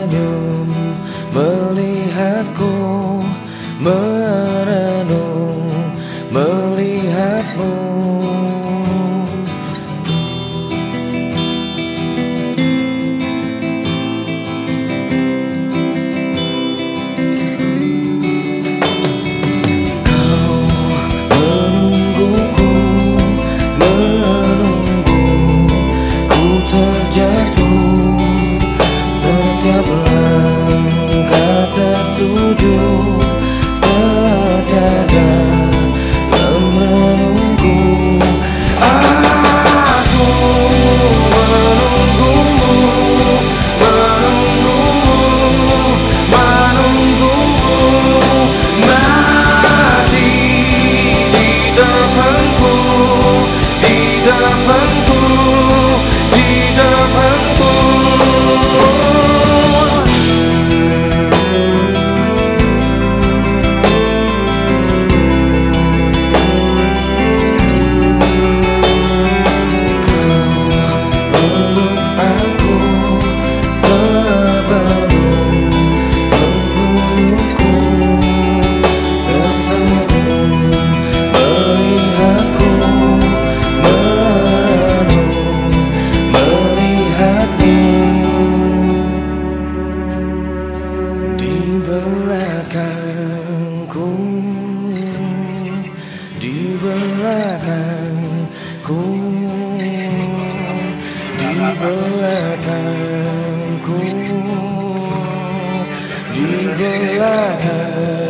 Tersenyum melihatku Merenung melihatmu belakangku belakangku Di belakangku Di belakangku